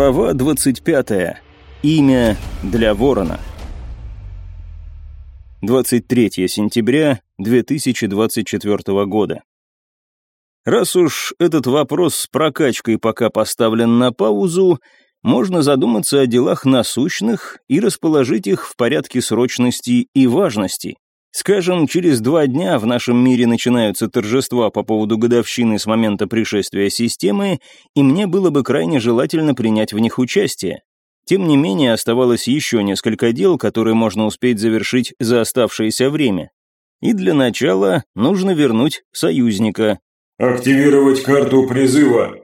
Глава 25. Имя для ворона. 23 сентября 2024 года. Раз уж этот вопрос с прокачкой пока поставлен на паузу, можно задуматься о делах насущных и расположить их в порядке срочности и важности. Скажем, через два дня в нашем мире начинаются торжества по поводу годовщины с момента пришествия системы, и мне было бы крайне желательно принять в них участие. Тем не менее, оставалось еще несколько дел, которые можно успеть завершить за оставшееся время. И для начала нужно вернуть союзника. «Активировать карту призыва»,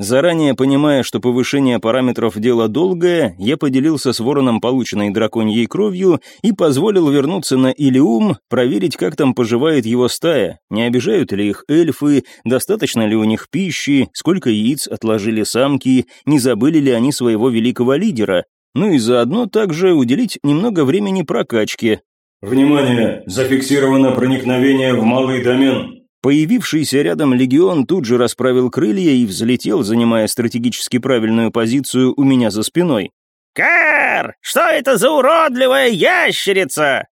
Заранее понимая, что повышение параметров дело долгое, я поделился с вороном полученной драконьей кровью и позволил вернуться на Илиум, проверить, как там поживает его стая, не обижают ли их эльфы, достаточно ли у них пищи, сколько яиц отложили самки, не забыли ли они своего великого лидера, ну и заодно также уделить немного времени прокачке. «Внимание! Зафиксировано проникновение в малый домен!» Появившийся рядом легион тут же расправил крылья и взлетел, занимая стратегически правильную позицию у меня за спиной. «Кар! Что это за уродливая ящерица?»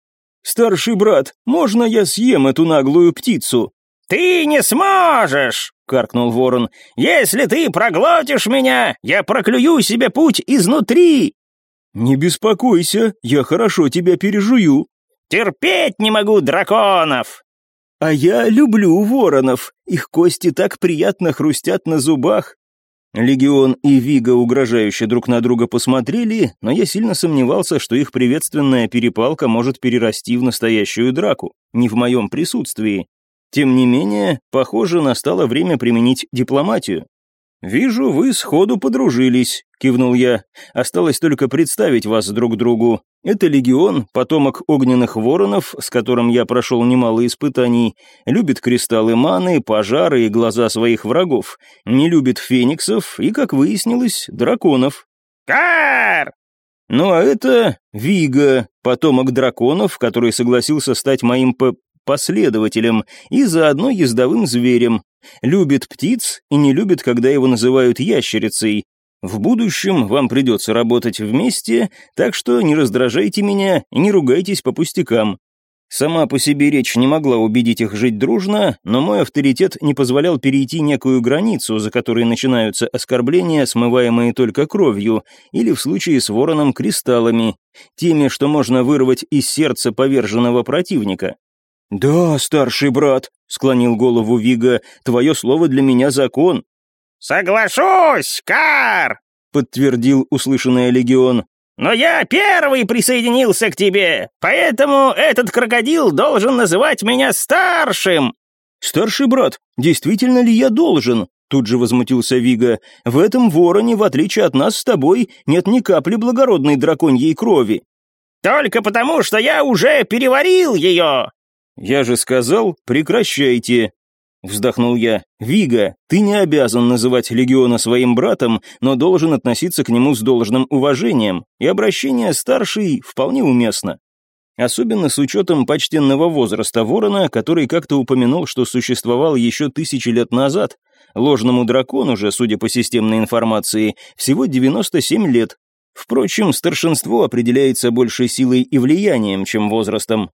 «Старший брат, можно я съем эту наглую птицу?» «Ты не сможешь!» — каркнул ворон. «Если ты проглотишь меня, я проклюю себе путь изнутри!» «Не беспокойся, я хорошо тебя пережую». «Терпеть не могу драконов!» А я люблю воронов, их кости так приятно хрустят на зубах. Легион и Вига угрожающе друг на друга посмотрели, но я сильно сомневался, что их приветственная перепалка может перерасти в настоящую драку, не в моем присутствии. Тем не менее, похоже, настало время применить дипломатию. «Вижу, вы сходу подружились», — кивнул я. «Осталось только представить вас друг другу. Это легион, потомок огненных воронов, с которым я прошел немало испытаний, любит кристаллы маны, пожары и глаза своих врагов, не любит фениксов и, как выяснилось, драконов». «Кар!» Ну а это Вига, потомок драконов, который согласился стать моим последователем и заодно ездовым зверем, любит птиц и не любит, когда его называют ящерицей. В будущем вам придется работать вместе, так что не раздражайте меня и не ругайтесь по пустякам. Сама по себе речь не могла убедить их жить дружно, но мой авторитет не позволял перейти некую границу, за которой начинаются оскорбления, смываемые только кровью, или в случае с вороном кристаллами, теми, что можно вырвать из сердца поверженного противника. «Да, старший брат», — склонил голову Вига, — «твое слово для меня закон». «Соглашусь, Кар!» — подтвердил услышанный легион. «Но я первый присоединился к тебе, поэтому этот крокодил должен называть меня старшим». «Старший брат, действительно ли я должен?» Тут же возмутился Вига. «В этом вороне, в отличие от нас с тобой, нет ни капли благородной драконьей крови». «Только потому, что я уже переварил ее!» «Я же сказал, прекращайте!» Вздохнул я. «Вига, ты не обязан называть Легиона своим братом, но должен относиться к нему с должным уважением, и обращение старший вполне уместно. Особенно с учетом почтенного возраста ворона, который как-то упомянул, что существовал еще тысячи лет назад. Ложному дракону же, судя по системной информации, всего 97 лет. Впрочем, старшинство определяется большей силой и влиянием, чем возрастом.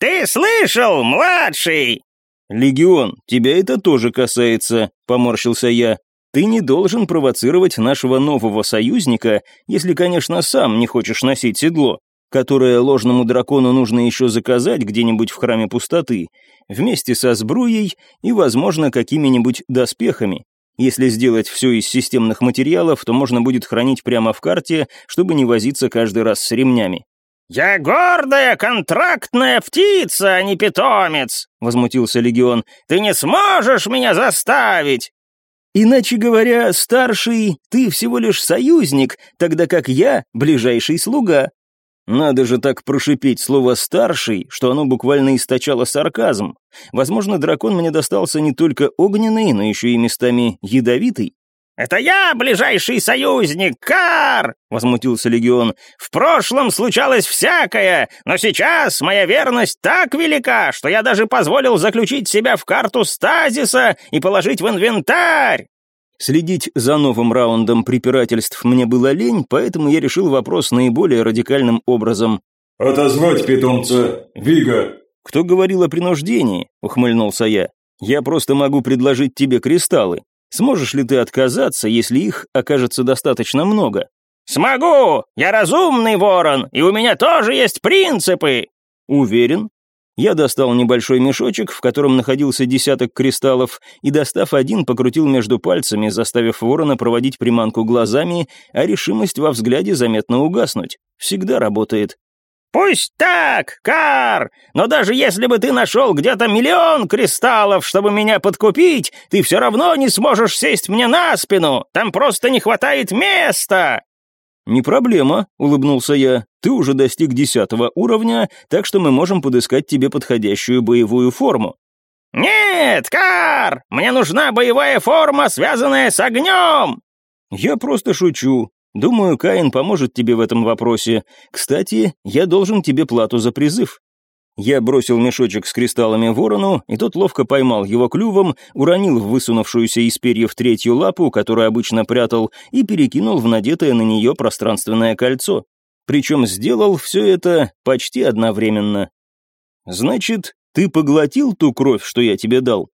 «Ты слышал, младший?» «Легион, тебя это тоже касается», — поморщился я. «Ты не должен провоцировать нашего нового союзника, если, конечно, сам не хочешь носить седло, которое ложному дракону нужно еще заказать где-нибудь в храме пустоты, вместе со сбруей и, возможно, какими-нибудь доспехами. Если сделать все из системных материалов, то можно будет хранить прямо в карте, чтобы не возиться каждый раз с ремнями. «Я гордая контрактная птица, а не питомец!» — возмутился Легион. «Ты не сможешь меня заставить!» «Иначе говоря, старший, ты всего лишь союзник, тогда как я — ближайший слуга». Надо же так прошипеть слово «старший», что оно буквально источало сарказм. Возможно, дракон мне достался не только огненный, но еще и местами ядовитый. «Это я, ближайший союзник, Кар!» — возмутился Легион. «В прошлом случалось всякое, но сейчас моя верность так велика, что я даже позволил заключить себя в карту стазиса и положить в инвентарь!» Следить за новым раундом препирательств мне было лень, поэтому я решил вопрос наиболее радикальным образом. «Отозвать питомца! Вига!» «Кто говорил о принуждении?» — ухмыльнулся я. «Я просто могу предложить тебе кристаллы. Сможешь ли ты отказаться, если их окажется достаточно много?» «Смогу! Я разумный ворон, и у меня тоже есть принципы!» «Уверен?» Я достал небольшой мешочек, в котором находился десяток кристаллов, и, достав один, покрутил между пальцами, заставив ворона проводить приманку глазами, а решимость во взгляде заметно угаснуть. Всегда работает. «Пусть так, Кар, но даже если бы ты нашел где-то миллион кристаллов, чтобы меня подкупить, ты все равно не сможешь сесть мне на спину, там просто не хватает места!» «Не проблема», — улыбнулся я. «Ты уже достиг десятого уровня, так что мы можем подыскать тебе подходящую боевую форму». «Нет, Кар! Мне нужна боевая форма, связанная с огнем!» «Я просто шучу. Думаю, Каин поможет тебе в этом вопросе. Кстати, я должен тебе плату за призыв». Я бросил мешочек с кристаллами ворону, и тот ловко поймал его клювом, уронил в высунувшуюся из перьев третью лапу, которую обычно прятал, и перекинул в надетое на нее пространственное кольцо. Причем сделал все это почти одновременно. «Значит, ты поглотил ту кровь, что я тебе дал?»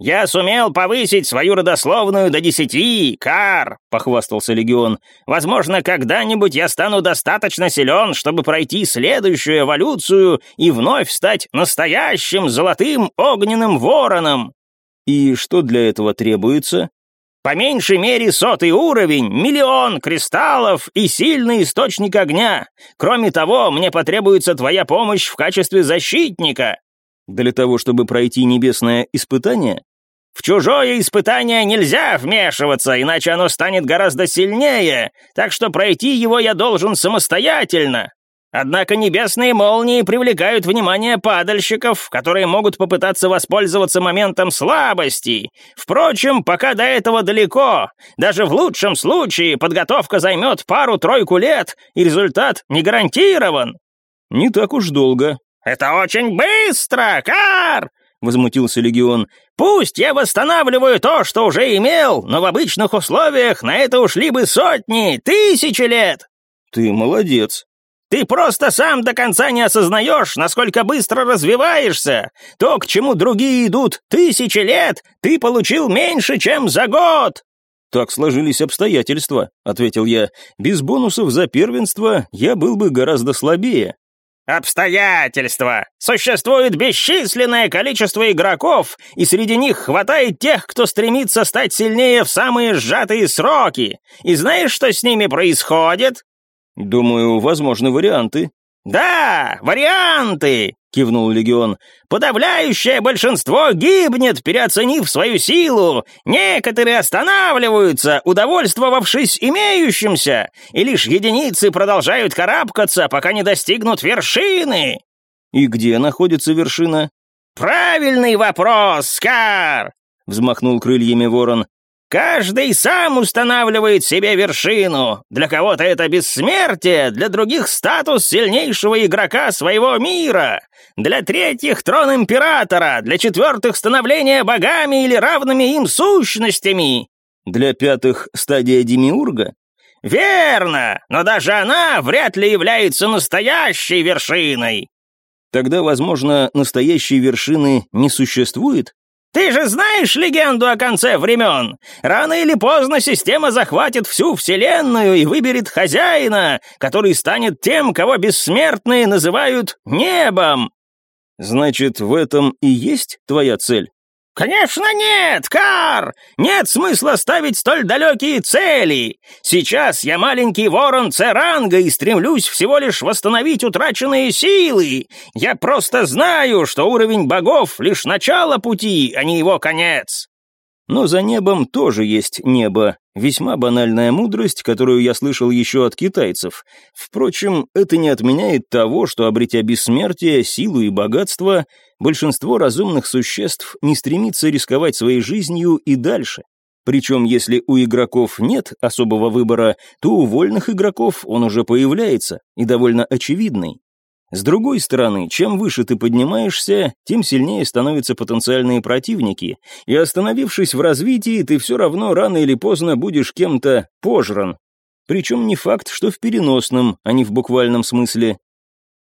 «Я сумел повысить свою родословную до десяти, Кар!» — похвастался Легион. «Возможно, когда-нибудь я стану достаточно силен, чтобы пройти следующую эволюцию и вновь стать настоящим золотым огненным вороном!» «И что для этого требуется?» «По меньшей мере сотый уровень, миллион кристаллов и сильный источник огня. Кроме того, мне потребуется твоя помощь в качестве защитника». Для того, чтобы пройти небесное испытание? В чужое испытание нельзя вмешиваться, иначе оно станет гораздо сильнее, так что пройти его я должен самостоятельно. Однако небесные молнии привлекают внимание падальщиков, которые могут попытаться воспользоваться моментом слабости. Впрочем, пока до этого далеко. Даже в лучшем случае подготовка займет пару-тройку лет, и результат не гарантирован. Не так уж долго, «Это очень быстро, Кар!» — возмутился Легион. «Пусть я восстанавливаю то, что уже имел, но в обычных условиях на это ушли бы сотни, тысячи лет!» «Ты молодец!» «Ты просто сам до конца не осознаешь, насколько быстро развиваешься. То, к чему другие идут тысячи лет, ты получил меньше, чем за год!» «Так сложились обстоятельства», — ответил я. «Без бонусов за первенство я был бы гораздо слабее». «Обстоятельства! Существует бесчисленное количество игроков, и среди них хватает тех, кто стремится стать сильнее в самые сжатые сроки. И знаешь, что с ними происходит?» «Думаю, возможны варианты». «Да, варианты! Кивнул Легион. «Подавляющее большинство гибнет, переоценив свою силу. Некоторые останавливаются, удовольствовавшись имеющимся, и лишь единицы продолжают карабкаться, пока не достигнут вершины». «И где находится вершина?» «Правильный вопрос, Скар!» — взмахнул крыльями ворон. Каждый сам устанавливает себе вершину. Для кого-то это бессмертие, для других статус сильнейшего игрока своего мира, для третьих трон императора, для четвертых становление богами или равными им сущностями. Для пятых стадия демиурга? Верно, но даже она вряд ли является настоящей вершиной. Тогда, возможно, настоящей вершины не существует? Ты же знаешь легенду о конце времен? Рано или поздно система захватит всю Вселенную и выберет хозяина, который станет тем, кого бессмертные называют небом. Значит, в этом и есть твоя цель? «Конечно нет, Кар! Нет смысла ставить столь далекие цели! Сейчас я маленький ворон Церанга и стремлюсь всего лишь восстановить утраченные силы! Я просто знаю, что уровень богов — лишь начало пути, а не его конец!» Но за небом тоже есть небо. Весьма банальная мудрость, которую я слышал еще от китайцев. Впрочем, это не отменяет того, что, обретя бессмертие, силу и богатство, большинство разумных существ не стремится рисковать своей жизнью и дальше. Причем, если у игроков нет особого выбора, то у вольных игроков он уже появляется, и довольно очевидный. С другой стороны, чем выше ты поднимаешься, тем сильнее становятся потенциальные противники, и остановившись в развитии, ты все равно рано или поздно будешь кем-то пожран. Причем не факт, что в переносном, а не в буквальном смысле.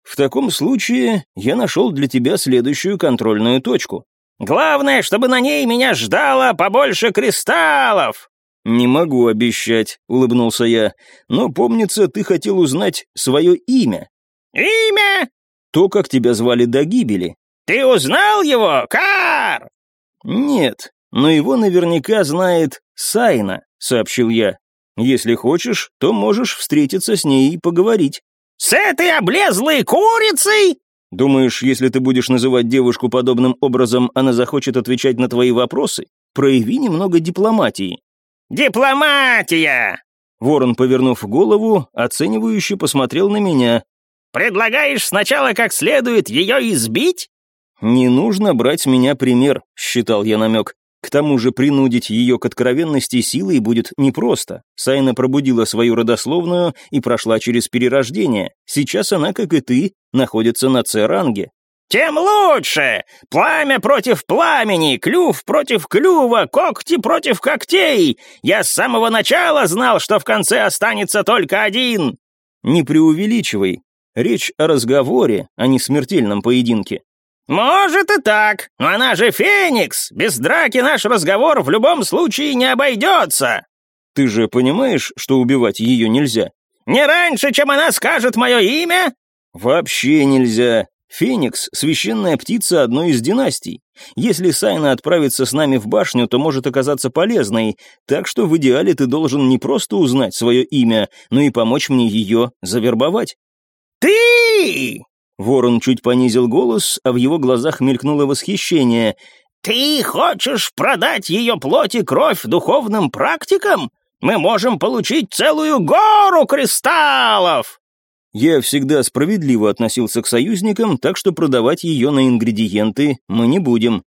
В таком случае я нашел для тебя следующую контрольную точку. «Главное, чтобы на ней меня ждало побольше кристаллов!» «Не могу обещать», — улыбнулся я, «но, помнится, ты хотел узнать свое имя». «Имя?» «То, как тебя звали до гибели». «Ты узнал его, Кар?» «Нет, но его наверняка знает Сайна», — сообщил я. «Если хочешь, то можешь встретиться с ней и поговорить». «С этой облезлой курицей?» «Думаешь, если ты будешь называть девушку подобным образом, она захочет отвечать на твои вопросы? Прояви немного дипломатии». «Дипломатия!» Ворон, повернув голову, оценивающе посмотрел на меня. «Предлагаешь сначала как следует ее избить?» «Не нужно брать меня пример», — считал я намек. К тому же принудить ее к откровенности силой будет непросто. Сайна пробудила свою родословную и прошла через перерождение. Сейчас она, как и ты, находится на С-ранге. «Тем лучше! Пламя против пламени, клюв против клюва, когти против когтей! Я с самого начала знал, что в конце останется только один!» «Не преувеличивай. Речь о разговоре, а не смертельном поединке. «Может и так, но она же Феникс! Без драки наш разговор в любом случае не обойдется!» «Ты же понимаешь, что убивать ее нельзя?» «Не раньше, чем она скажет мое имя?» «Вообще нельзя. Феникс — священная птица одной из династий. Если Сайна отправится с нами в башню, то может оказаться полезной, так что в идеале ты должен не просто узнать свое имя, но и помочь мне ее завербовать». «Ты!» Ворон чуть понизил голос, а в его глазах мелькнуло восхищение. «Ты хочешь продать ее плоть и кровь духовным практикам? Мы можем получить целую гору кристаллов!» Я всегда справедливо относился к союзникам, так что продавать ее на ингредиенты мы не будем.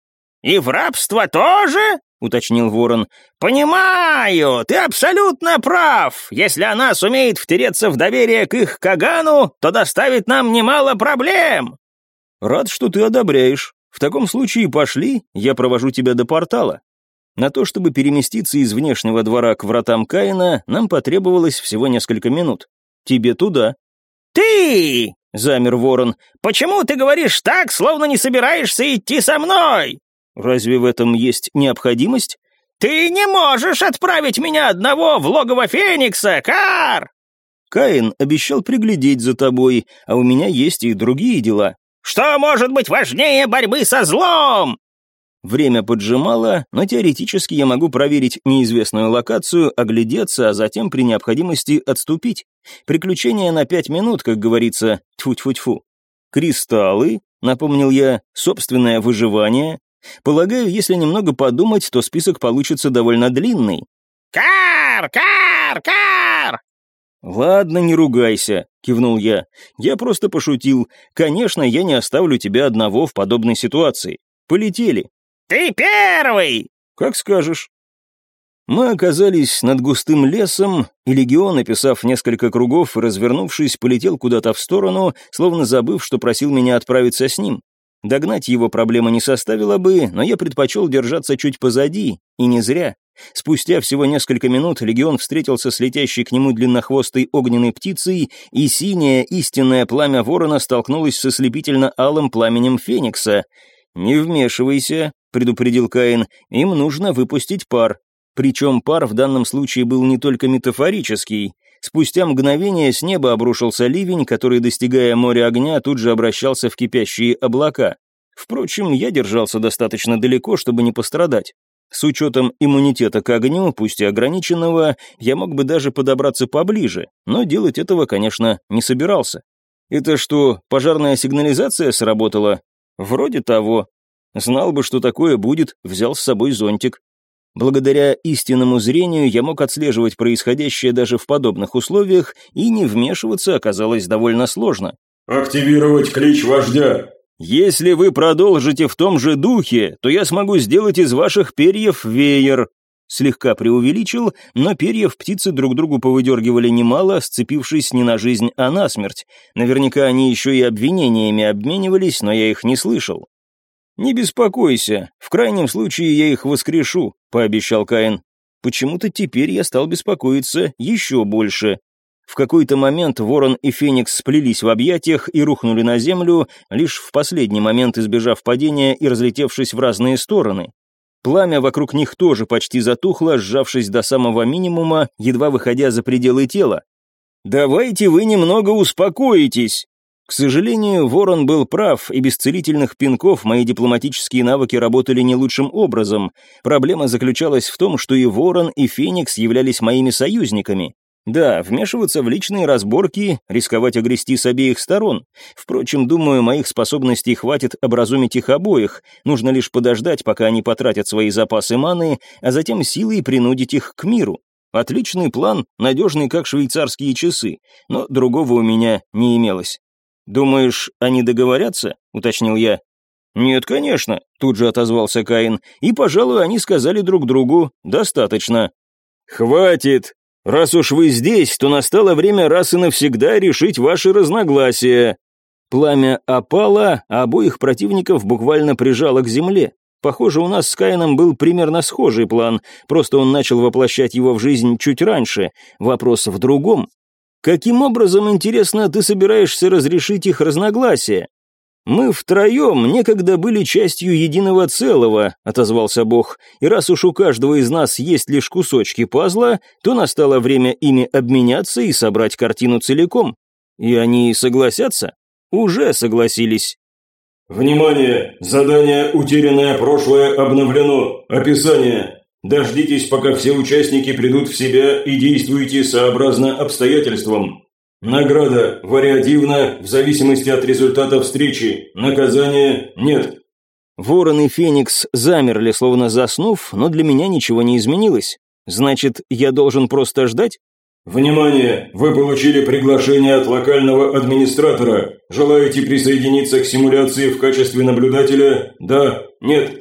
«И в рабство тоже?» — уточнил Ворон. «Понимаю, ты абсолютно прав. Если она сумеет втереться в доверие к их Кагану, то доставит нам немало проблем». «Рад, что ты одобряешь. В таком случае пошли, я провожу тебя до портала». На то, чтобы переместиться из внешнего двора к вратам Каина, нам потребовалось всего несколько минут. Тебе туда. «Ты!» — замер ворон. «Почему ты говоришь так, словно не собираешься идти со мной?» Разве в этом есть необходимость? Ты не можешь отправить меня одного в логово Феникса, Кар! Каин обещал приглядеть за тобой, а у меня есть и другие дела. Что может быть важнее борьбы со злом? Время поджимало, но теоретически я могу проверить неизвестную локацию, оглядеться, а затем при необходимости отступить. Приключение на пять минут, как говорится, тьфу-тьфу-тьфу. Кристаллы, напомнил я, собственное выживание, Полагаю, если немного подумать, то список получится довольно длинный. «Кар! Кар! Кар!» «Ладно, не ругайся», — кивнул я. «Я просто пошутил. Конечно, я не оставлю тебя одного в подобной ситуации. Полетели». «Ты первый!» «Как скажешь». Мы оказались над густым лесом, и легион, описав несколько кругов и развернувшись, полетел куда-то в сторону, словно забыв, что просил меня отправиться с ним. Догнать его проблема не составила бы, но я предпочел держаться чуть позади, и не зря. Спустя всего несколько минут легион встретился с летящей к нему длиннохвостой огненной птицей, и синее истинное пламя ворона столкнулось со слепительно-алым пламенем феникса. «Не вмешивайся», — предупредил Каин, — «им нужно выпустить пар». Причем пар в данном случае был не только метафорический. Спустя мгновение с неба обрушился ливень, который, достигая моря огня, тут же обращался в кипящие облака. Впрочем, я держался достаточно далеко, чтобы не пострадать. С учетом иммунитета к огню, пусть и ограниченного, я мог бы даже подобраться поближе, но делать этого, конечно, не собирался. Это что, пожарная сигнализация сработала? Вроде того. Знал бы, что такое будет, взял с собой зонтик. Благодаря истинному зрению я мог отслеживать происходящее даже в подобных условиях, и не вмешиваться оказалось довольно сложно. «Активировать клич вождя!» «Если вы продолжите в том же духе, то я смогу сделать из ваших перьев веер». Слегка преувеличил, но перьев птицы друг другу повыдергивали немало, сцепившись не на жизнь, а на смерть. Наверняка они еще и обвинениями обменивались, но я их не слышал. «Не беспокойся, в крайнем случае я их воскрешу», — пообещал Каин. Почему-то теперь я стал беспокоиться еще больше. В какой-то момент ворон и феникс сплелись в объятиях и рухнули на землю, лишь в последний момент избежав падения и разлетевшись в разные стороны. Пламя вокруг них тоже почти затухло, сжавшись до самого минимума, едва выходя за пределы тела. «Давайте вы немного успокоитесь!» К сожалению, Ворон был прав, и без целительных пинков мои дипломатические навыки работали не лучшим образом. Проблема заключалась в том, что и Ворон, и Феникс являлись моими союзниками. Да, вмешиваться в личные разборки, рисковать огрести с обеих сторон. Впрочем, думаю, моих способностей хватит образумить их обоих. Нужно лишь подождать, пока они потратят свои запасы маны, а затем силой принудить их к миру. Отличный план, надежный как швейцарские часы, но другого у меня не имелось. «Думаешь, они договорятся?» — уточнил я. «Нет, конечно», — тут же отозвался Каин, «и, пожалуй, они сказали друг другу «достаточно». «Хватит!» Раз уж вы здесь, то настало время раз и навсегда решить ваши разногласия. Пламя опало, а обоих противников буквально прижало к земле. Похоже, у нас с Каином был примерно схожий план, просто он начал воплощать его в жизнь чуть раньше. Вопрос в другом. Каким образом, интересно, ты собираешься разрешить их разногласия? «Мы втроем некогда были частью единого целого», — отозвался Бог, «и раз уж у каждого из нас есть лишь кусочки пазла, то настало время ими обменяться и собрать картину целиком. И они согласятся? Уже согласились». «Внимание! Задание «Утерянное прошлое» обновлено. Описание. Дождитесь, пока все участники придут в себя и действуйте сообразно обстоятельствам. Награда вариативна в зависимости от результата встречи. Наказание нет. Ворон и Феникс замерли, словно заснув, но для меня ничего не изменилось. Значит, я должен просто ждать? Внимание! Вы получили приглашение от локального администратора. Желаете присоединиться к симуляции в качестве наблюдателя? Да? Нет?